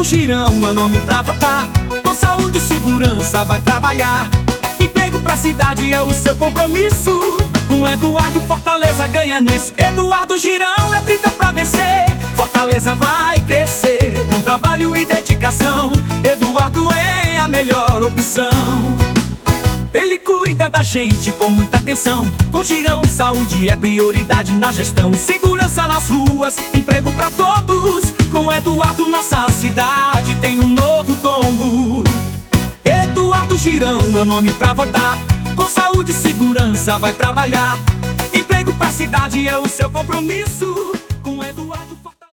Eduardo Girão, meu nome pra votar. Com saúde e segurança vai trabalhar. Emprego pra cidade é o seu compromisso. Com Eduardo Fortaleza ganha nesse. Eduardo Girão é 30 pra vencer. Fortaleza vai crescer Com trabalho e dedicação. Eduardo é a melhor opção. Ele cuida da gente com muita atenção. Com girão, saúde é prioridade na gestão. Segurança nas ruas, emprego pra todos. Com Eduardo, nossa cidade tem um novo tombo. Eduardo Girão, meu nome pra votar. Com saúde e segurança vai trabalhar. Emprego pra cidade é o seu compromisso.